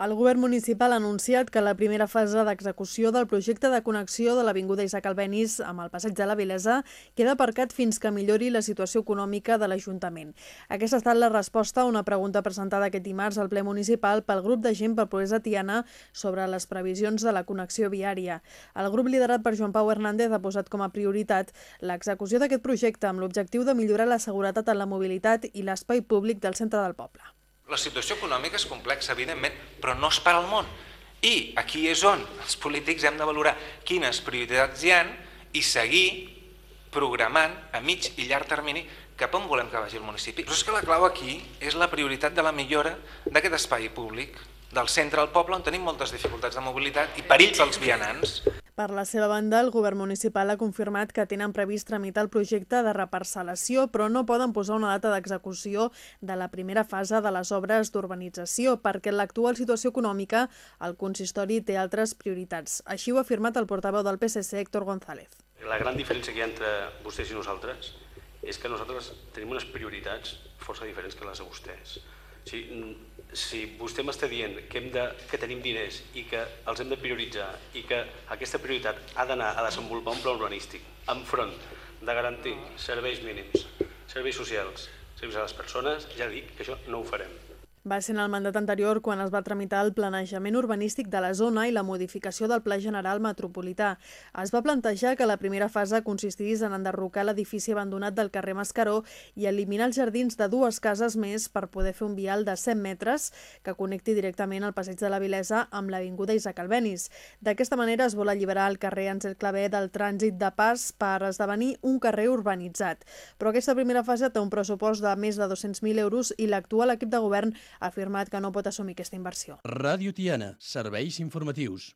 El govern municipal ha anunciat que la primera fase d'execució del projecte de connexió de l'Avinguda Isaac Albenis amb el passeig de la Vilesa queda aparcat fins que millori la situació econòmica de l'Ajuntament. Aquesta ha estat la resposta a una pregunta presentada aquest dimarts al ple municipal pel grup de gent per de Tiana sobre les previsions de la connexió viària. El grup liderat per Joan Pau Hernández ha posat com a prioritat l'execució d'aquest projecte amb l'objectiu de millorar la seguretat en la mobilitat i l'espai públic del centre del poble. La situació econòmica és complexa, evidentment, però no es para al món. I aquí és on els polítics hem de valorar quines prioritats hi han i seguir programant a mig i llarg termini cap on volem que vagi el municipi. Però és que la clau aquí és la prioritat de la millora d'aquest espai públic, del centre al poble on tenim moltes dificultats de mobilitat i perill pels vianants. Per la seva banda, el govern municipal ha confirmat que tenen previst tramitar el projecte de reparcel·lació, però no poden posar una data d'execució de la primera fase de les obres d'urbanització, perquè en l'actual situació econòmica el consistori té altres prioritats. Així ho ha afirmat el portaveu del PSC, Héctor González. La gran diferència que hi ha entre vostès i nosaltres és que nosaltres tenim unes prioritats força diferents que les de vostès. Si, si vostè m'està dient que, hem de, que tenim diners i que els hem de prioritzar i que aquesta prioritat ha d'anar a desenvolupar un pla urbanístic enfront de garantir serveis mínims, serveis socials, serveis a les persones, ja dic que això no ho farem. Va ser en el mandat anterior quan es va tramitar el planejament urbanístic de la zona i la modificació del Pla General Metropolità. Es va plantejar que la primera fase consistís en enderrocar l'edifici abandonat del carrer Mascaró i eliminar els jardins de dues cases més per poder fer un vial de 100 metres que connecti directament el passeig de la Vilesa amb l'Avinguda Isaac Albenis. D'aquesta manera es vol alliberar el carrer Ansel Clavé del trànsit de pas per esdevenir un carrer urbanitzat. Però aquesta primera fase té un pressupost de més de 200.000 euros i l'actual equip de govern ha afirmat que no pot assumir aquesta inversió. Ràdio Tiana, serveis informatius.